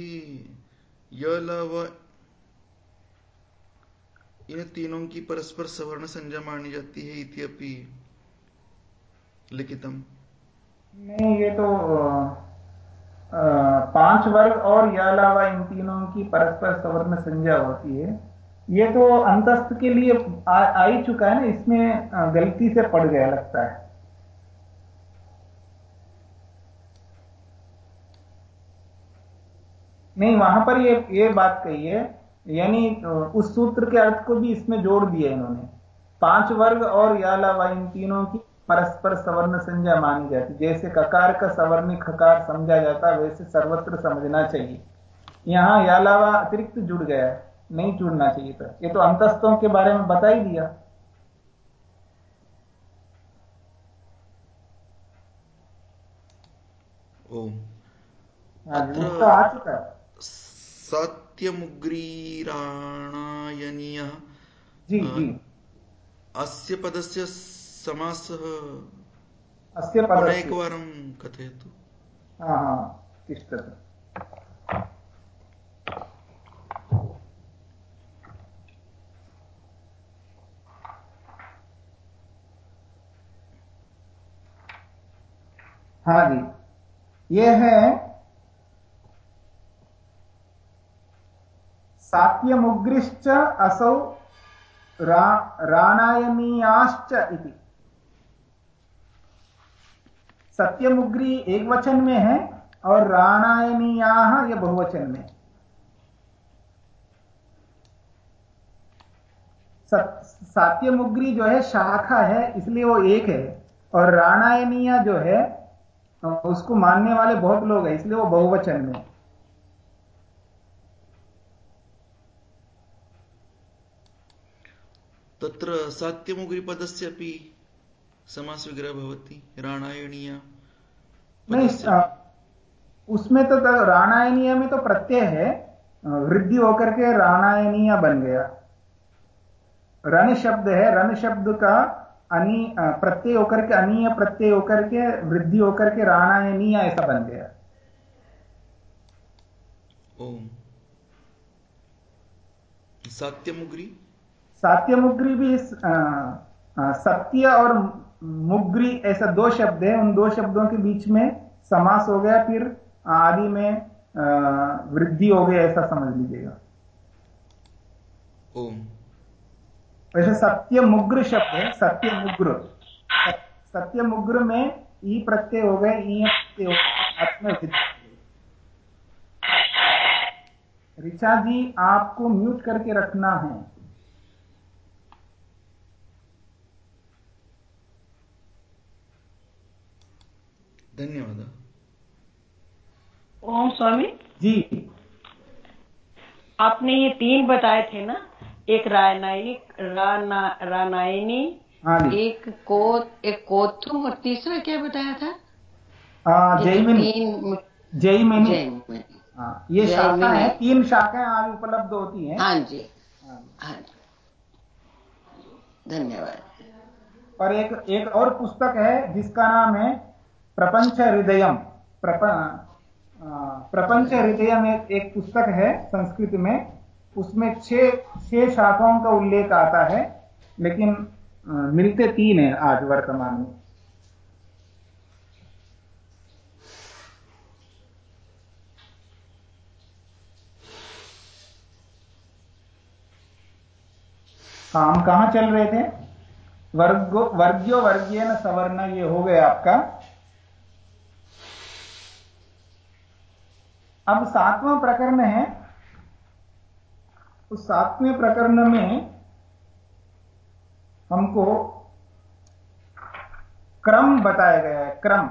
यल व इन तीनों की परस्पर सवर्ण संज्ञा मानी जाती है इति अपि लिखितम। नहीं ये तो पाँच वर्ग और यह अलावा इन तीनों की परस्पर सवर्ण संज्ञा होती है। ये तो अंतस्थ के लिए आ, ही चुका है ना इसमें गलती से पड़ गया लगता है। नहीं वहाँ पर ये ये बात कही है यानी उस सूत्र के अर्थ को भी इसमें जोड़ दिया इन्होंने। पाँच वर्ग और या अलावा इन तीनों की परस्पर सवर्ण संज्ञा मानी जाती जैसे ककार का सवर्णी खकार समझा जाता वैसे सर्वत्र समझना चाहिए। यहाँ या अलावा अतिरिक्त जुड़ गया है नहीं जुड़ना चाहिए था ये तो अंतस्तों के बारे में बता ही दिया। ओम। उसका आ चुका है। जी जी। अस्य पदस्य समासः अस्य पुनः एकवारं कथयतु। तिष्ठतु हाँ जी ये है सात्यमुग्रिश्च असौ रा, राणायनीयाश्च इति। सत्यमुग्री एक वचन में है और राणायनीया ये बहुवचन में। सात्यमुग्री जो है, शाखा है, इसलिए वो एक है। और राणायनीया जो है, उसको मानने वाले बहुत लोग हैं, इसलिए वो बहुवचन में। तत्र सात्यमुग्रीपदस्य अपि समासविग्रह भवति राणायणीय। नहीं उसमें तो राणायणीय में तो प्रत्यय है वृद्धि होकर के राणायणीय बन गया। रण शब्द है रण शब्द का अनि प्रत्यय होकर के अनीय प्रत्यय होकर के वृद्धि होकर के राणायनीय ऐसा बन गया। ओम। सात्यमुग्री? सात्यमुग्री भी सत्य और मुग्री ऐसा दो शब्द है उन दो शब्दों के बीच में समास हो गया फिर आदि में वृद्धि हो गया ऐसा समझ लीजिएगा। वैसे सत्य मुग्र शब्द है सत्य मुग्र। सत्य मुग्र में ई प्रत्यय हो गए ई प्रत्यय हो गए ऋचा जी आपको म्यूट करके रखना है। धन्यवाद। ओम स्वामी। जी। आपने ये तीन बताए थे ना एक रानायनी राना रानायनी हाँ एक को एक कोथुम और तीसरा क्या बताया था? जैमिनी। जैमिनी। हाँ, ये शाखा है तीन शाखाएँ आज उपलब्ध होती हैं। हाँ जी। हाँ। हाँ जी। धन्यवाद। और एक एक और पुस्तक है जिसका नाम है प्रपंच हृदयम प्रप, आ, प्रपंच हृदयम एक, पुस्तक है संस्कृत में। उसमें छह छह शाखाओं का उल्लेख आता है लेकिन मिलते तीन है आज वर्तमान में। हाँ हम कहाँ चल रहे थे? वर्गो वर्ग्यो वर्गीय सवर्ण ये हो गया आपका। अब सातवां प्रकरण है। उस सातवें प्रकरण में हमको क्रम बताया गया है, क्रम।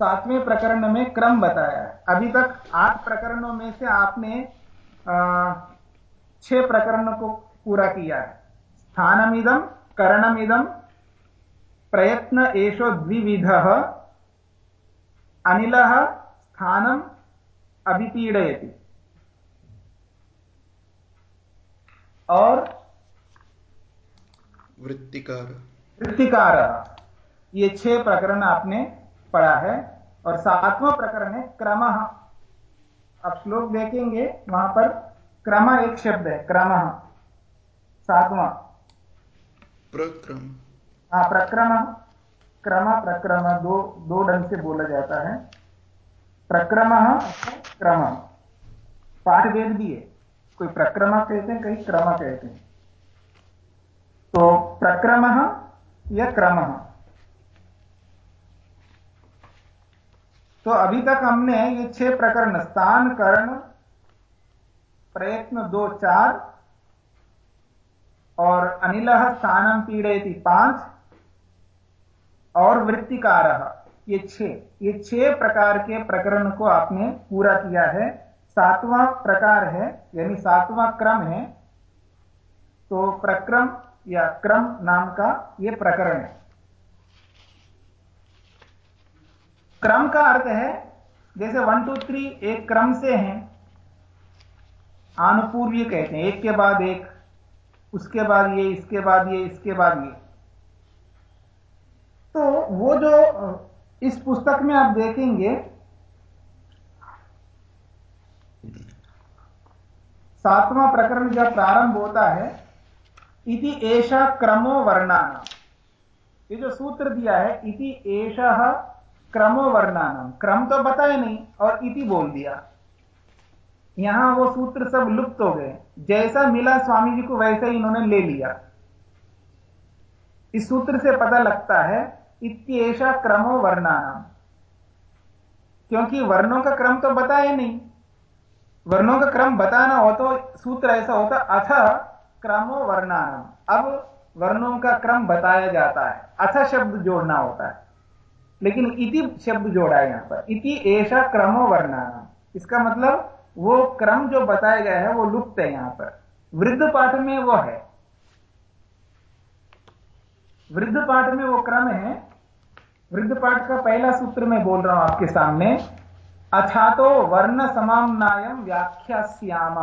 सातवें प्रकरण में क्रम बताया है। अभी तक आठ प्रकरणों में से आपने छह प्रकरणों को पूरा किया है। स्थानमिदम करणमिदम प्रयत्न एषो द्विविध अनिल स्थानम अभिपीड़यति। और वृत्तिकार। वृत्तिकार। ये छह प्रकरण आपने पढ़ा है और सातवां प्रकरण है क्रम। अब श्लोक देखेंगे वहाँ पर क्रम एक शब्द है क्रम। सातवां। प्रक्रम। हाँ प्रक्रम। क्रम प्रक्रम दो दो ढंग से बोला जाता है। प्रक्रम क्रम। पाठ वेद भी है। कोई प्रक्रम कहते हैं कई क्रम कहते हैं। तो प्रक्रम या क्रम तो अभी तक हमने ये छह प्रकरण, स्थान, करण, प्रयत्न दो, चार, और अनिल स्थानम पीड़े थी पाँच। और वृत्तिकार ये छह ये छह प्रकार के प्रकरण को आपने पूरा किया है। सातवां प्रकार है, यानी सातवां क्रम है। तो प्रक्रम या क्रम नाम का यह प्रकरण है। क्रम का अर्थ है, जैसे वन, टू, थ्री एक क्रम से हैं आनुपूर्वीय कहते हैं। एक के बाद एक, उसके बाद ये, इसके बाद ये, इसके बाद ये। तो वो जो इस पुस्तक में आप देखेंगे, सातवां प्रकरण जब प्रारंभ होता है, इति एषा क्रमो वर्णाना ये जो सूत्र दिया है, इति एषा क्रमो वर्णानाम। क्रम तो बताए नहीं, और इति बोल दिया। यहाँ वो सूत्र सब लुप्त हो गए। जैसा मिला स्वामी जी को वैसा ही इन्होंने ले लिया। इस सूत्र से पता लगता है इत्येषा क्रमो वर्णानाम क्योंकि वर्णों का क्रम तो बताया नहीं। वर्णों का क्रम बताना हो तो सूत्र ऐसा होता, अथ क्रमो वर्णानाम अब वर्णों का क्रम बताया जाता है। अथ शब्द जोड़ना होता है। लेकिन इति शब्द जोड़ा है यहाँ पर। इति ऐसा क्रमो वर्णानाम इसका मतलब वो क्रम जो बताया गया है, वो लुप्त है यहाँ पर। वृद्ध पाठ में वो है। वृद्ध पाठ में वो क्रम है वृद्ध पाठ का पहला सूत्र मैं बोल रहा हूँ आपके सामने। अथा तो वर्ण समामनायम व्याख्यास्याम।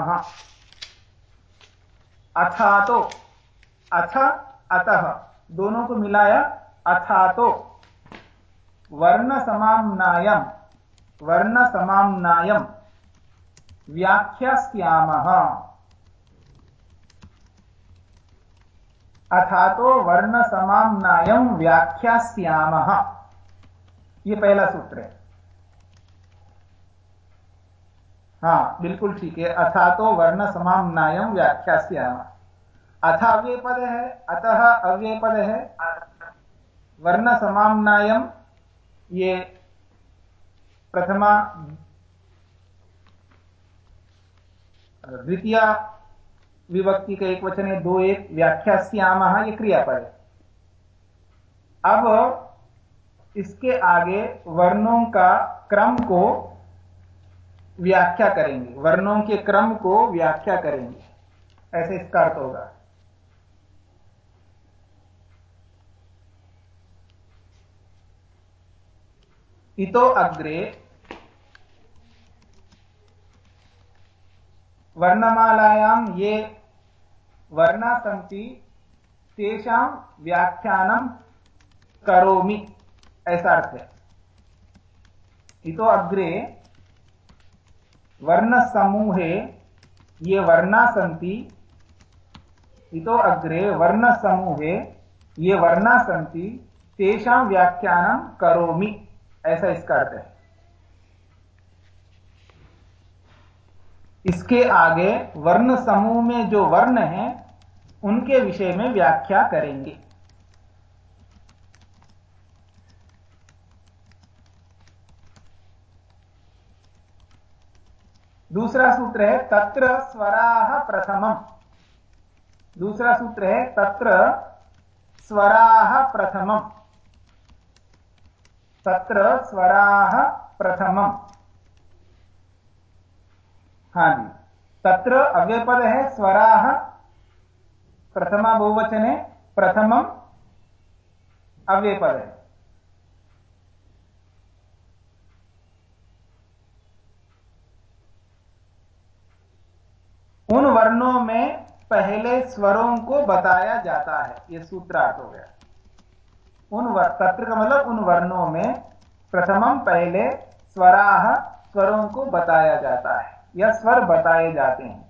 अथा तो अथ, अतः। दोनों को मिलाया अथा तो वर्ण समामनायम वर्ण समामनायम व्याख्यास्याम। अथा तो वर्ण समामनायम व्याख्यास्याम। ये पहला सूत्र है। हाँ बिल्कुल ठीक है। अथा तो वर्ण समामनायम व्याख्यास्याम। अथ अव्यय पद है, अतः अव्यय पद है। वर्ण समामनायम ये प्रथमा, द्वितीय विभक्ति का एक वचन है दो एक, व्याख्यास्याम, ये क्रियापद। है अब इसके आगे वर्णों का क्रम को व्याख्या करेंगे। वर्णों के क्रम को व्याख्या करेंगे। ऐसे इसका अर्थ होगा। इतो अग्रे वर्णमालायां ये वर्णा सन्ति, तेषां व्याख्यानं करोमि। ऐसा अर्थ है। इतो अग्रे वर्णसमूहे ये वर्णा सन्ति, इतो अग्रे वर्णसमूहे ये वर्णा सन्ति, तेषां व्याख्यानं करोमि। ऐसा इसका अर्थ है। इसके आगे वर्ण समूह में जो वर्ण है, उनके विषय में व्याख्या करेंगे। दूसरा सूत्र है तत्र स्वराह प्रथमम। दूसरा सूत्र है तत्र स्वराह प्रथमम। तत्र स्वराः प्रथमम्। हाँ जी। तत्र अव्यपद है स्वराः। प्रथमा बहुवचने प्रथमम। अव्यपद है। उन वर्णों में पहले स्वरों को बताया जाता है। यह सूत्रार्थ हो गया। उन तत्र का मतलब उन वर्णों में प्रथमम पहले स्वराह स्वरों को बताया जाता है। या स्वर बताए जाते हैं।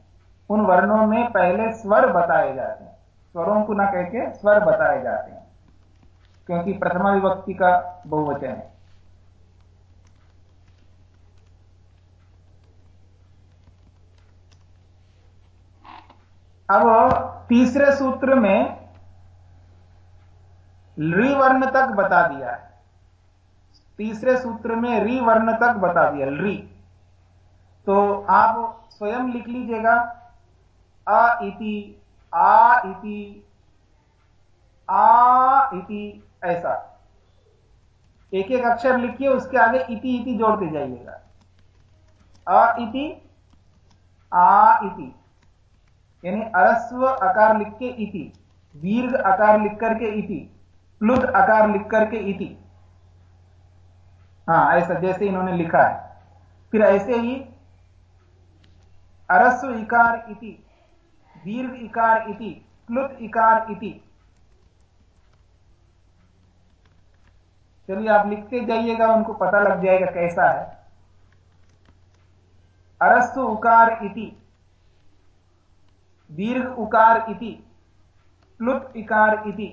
उन वर्णों में पहले स्वर बताए जाते हैं। स्वरों को ना कह के स्वर बताए जाते हैं। क्योंकि प्रथमा विभक्ति का बहुवचन है। अब तीसरे सूत्र में रिवर्ण तक बता दिया है। तीसरे सूत्र में रिवर्ण तक बता दिया री तो आप स्वयं लिख लीजिएगा, अ इति, आ इति आ इति, ऐसा। एक एक अक्षर लिखिए, उसके आगे इति इति जोड़ते जाइएगा। अ इति, आ इति। यानी अरस्व आकार लिख के इति, दीर्घ आकार लिख करके इति, प्लुत आकार लिख करके इति। हाँ ऐसा जैसे इन्होंने लिखा है। फिर ऐसे ही अरस्व इकार इति, दीर्घ इकार इति, प्लुत इकार इति। चलिए आप लिखते जाइएगा, उनको पता लग जाएगा कैसा है। अरस्तु उकार इति दीर्घ उकार इति प्लुत इकार इति।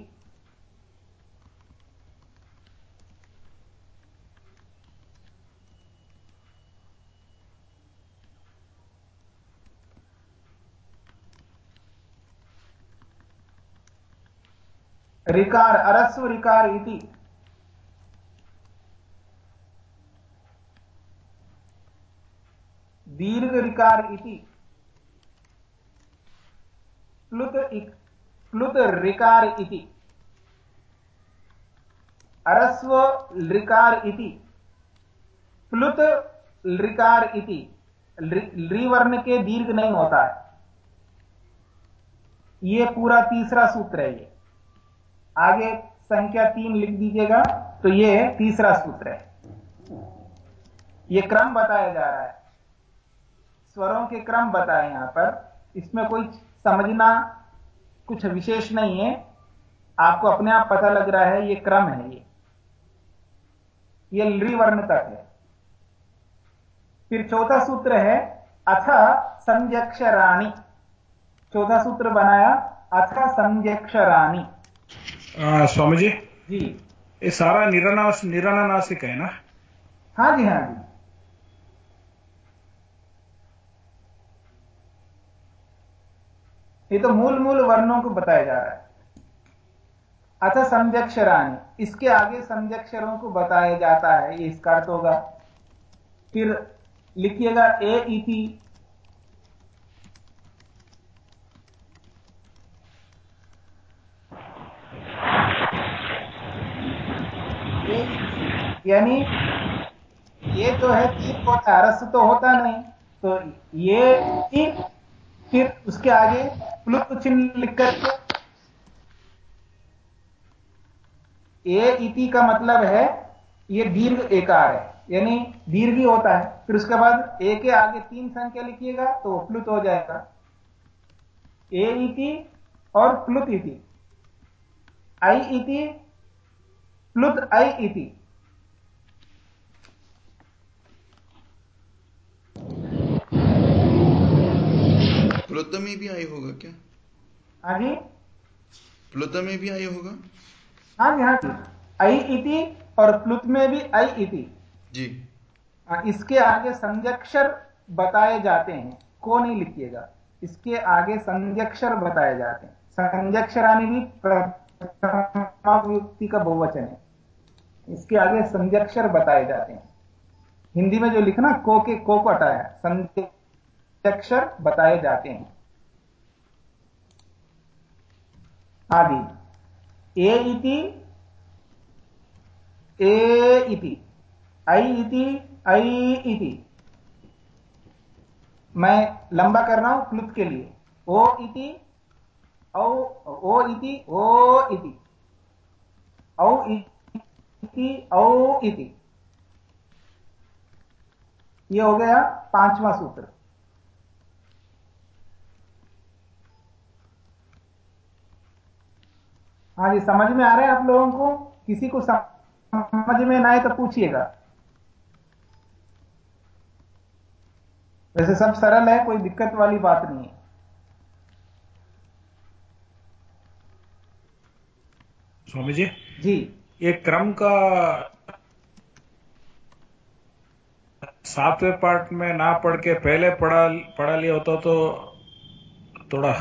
रिकार अरस्व रिकार इति। दीर्घ रिकार इति। प्लुत प्लुत रिकार इति। अरस्व लिकार इति। प्लुत लिकार इति। लिवर्ण के दीर्घ नहीं होता है। यह पूरा तीसरा सूत्र है ये। आगे संख्या तीन लिख दीजिएगा तो ये तीसरा सूत्र है। ये क्रम बताया जा रहा है। स्वरों के क्रम बताए यहाँ पर। इसमें कोई समझना कुछ विशेष नहीं है। आपको अपने आप पता लग रहा है ये क्रम है ये। ये लृवर्ण तक है। फिर चौथा सूत्र है अथ संध्यक्षराणी चौथा सूत्र बनाया अथ संध्यक्षराणी स्वामी जी? जी। ये सारा निरानास निरानासिक है ना? हाँ जी हाँ जी। ये तो मूल मूल वर्णों को बताया जा रहा है। अथ संध्यक्षराणी इसके आगे संध्यक्षरों को बताया जाता है, ये इसका अर्थ होगा। फिर लिखिएगा ए इति यानी ये तो है तीन होता है तो होता नहीं तो ये फिर उसके आगे चिन्ह लिख ए इति का मतलब है, ये दीर्घ एकार है, यानी दीर्घ ही होता है। फिर उसके बाद ए के आगे तीन संख्या लिखिएगा तो प्लुत हो जाएगा। ए इति और प्लुत इति। आई इति, प्लुत आई इति। प्लुत में भी आई होगा क्या? हाँ जी प्लुत में भी आई होगा? हाँ जी हाँ जी। आई इति और प्लुत में भी आई इति। जी। हाँ, इसके आगे संजक्षर बताए जाते हैं। को नहीं लिखिएगा। इसके आगे संजक्षर बताए जाते हैं। संजक्षरानी भी प्रथमायुक्ति का बहुवचन है। इसके आगे संजक्षर बताए जाते हैं। हिंदी में जो लिखना को के को को हटाया। संजक्षर बताए जाते हैं। आदि। ए इति ए इति, ऐ इति ऐ इति। मैं लंबा कर रहा हूँ क्लुत के लिए। ओ इति ओ इति ओ इति। औ इति औ इति। ये हो गया पांचवा सूत्र। हाँ जी समझ में आ रहा है आप लोगों को? किसी को समझ में ना आए तो पूछिएगा। वैसे सब सरल है कोई दिक्कत वाली बात नहीं है। स्वामी जी। जी ये क्रम का सातवें पार्ट में ना पढ़ के पहले पढ़ा पढ़ा लिया होता तो थोड़ा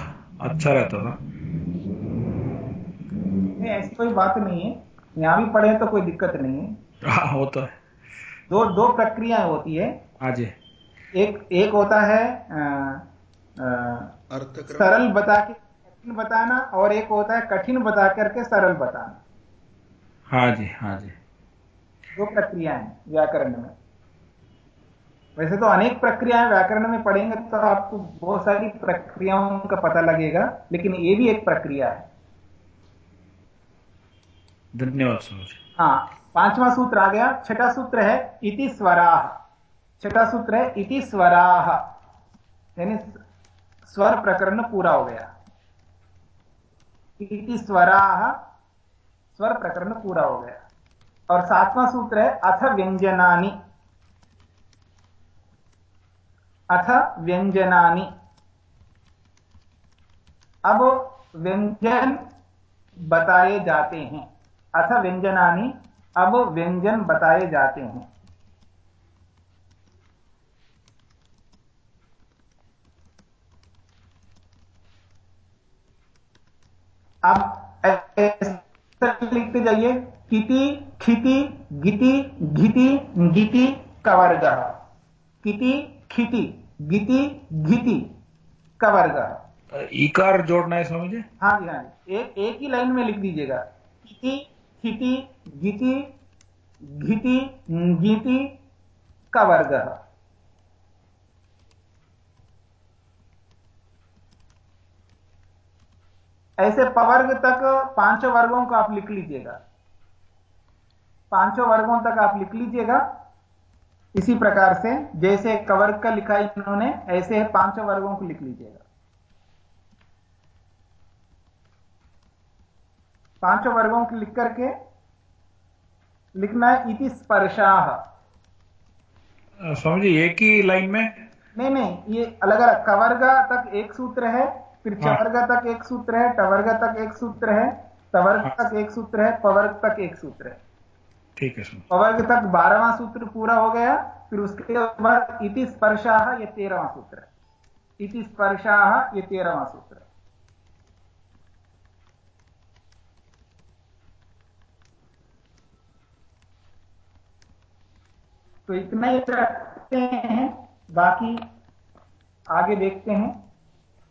अच्छा रहता था। नहीं ऐसी कोई बात नहीं है। यहाँ भी पढ़े तो कोई दिक्कत नहीं है। हाँ होता है। दो दो प्रक्रियाएँ होती है। हाँ जी। एक एक होता है सरल बता के कठिन बताना और एक होता है कठिन बता करके सरल बताना। हाँ जी हाँ जी। दो प्रक्रियाएँ हैं व्याकरण में। वैसे तो अनेक प्रक्रियाएँ व्याकरण में पढ़ेंगे तो आपको बहुत सारी प्रक्रियाओं का पता लगेगा लेकिन ये भी एक प्रक्रिया है। धन्यवाद हाँ पांचवा सूत्र आ गया, छठा सूत्र है, इति स्वराह छठा सूत्र है, इति स्वराह यानी स्वर प्रकरण पूरा हो गया। इति स्वराह स्वर प्रकरण पूरा हो गया। और सातवां सूत्र है, अथ व्यंजनानि। अथ व्यंजनानि। अब व्यंजन बताए जाते हैं। अथ व्यंजनानि अब व्यंजन बताए जाते हैं। अब लिखते जाइए किति खिति गिति घिति गिति कवर्ग। किति खिति गिति घिति कवर्ग। इकार जोड़ना है स्वामी जी हाँ जी हाँ जी। एक एक ही लाइन में लिख दीजिएगा। किति खिति गिति, घिति गीति का वर्ग। ऐसे पवर्ग तक पाँचों वर्गों को आप लिख लीजिएगा। पाँचों वर्गों तक आप लिख लीजिएगा। इसी प्रकार से जैसे कवर्ग का लिखा इन्होंने, ऐसे पाँचों वर्गों को लिख लीजिएगा। पाँचों वर्गों को लिख करके लिखना है इति स्पर्शाह स्वामी जी एक ही लाइन में? नहीं नहीं ये अलग अलग कवर्ग तक एक सूत्र है फिर हाँ। चवर्ग तक एक सूत्र है टवर्ग तक एक सूत्र है तवर्ग हाँ। तक एक सूत्र है पवर्ग तक एक सूत्र है। ठीक है पवर्ग तक बारहवां सूत्र पूरा हो गया फिर उसके बाद इति स्पर्शाह ये तेरहवां सूत्र है। इति स्पर्शाह ये तेरहवां सूत्र तो इतना ही अच्छा रखते हैं। बाकी आगे देखते हैं।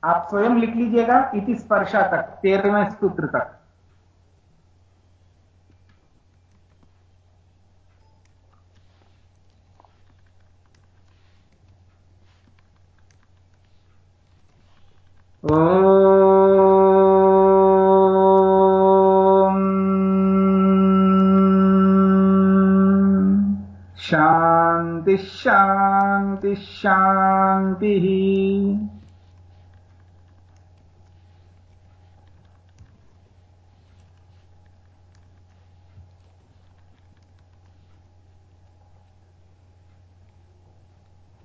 आप स्वयं लिख लीजिएगा, इति स्पर्शा तक, तेरहवें सूत्र तक। ओ शान्तिः शान्तिः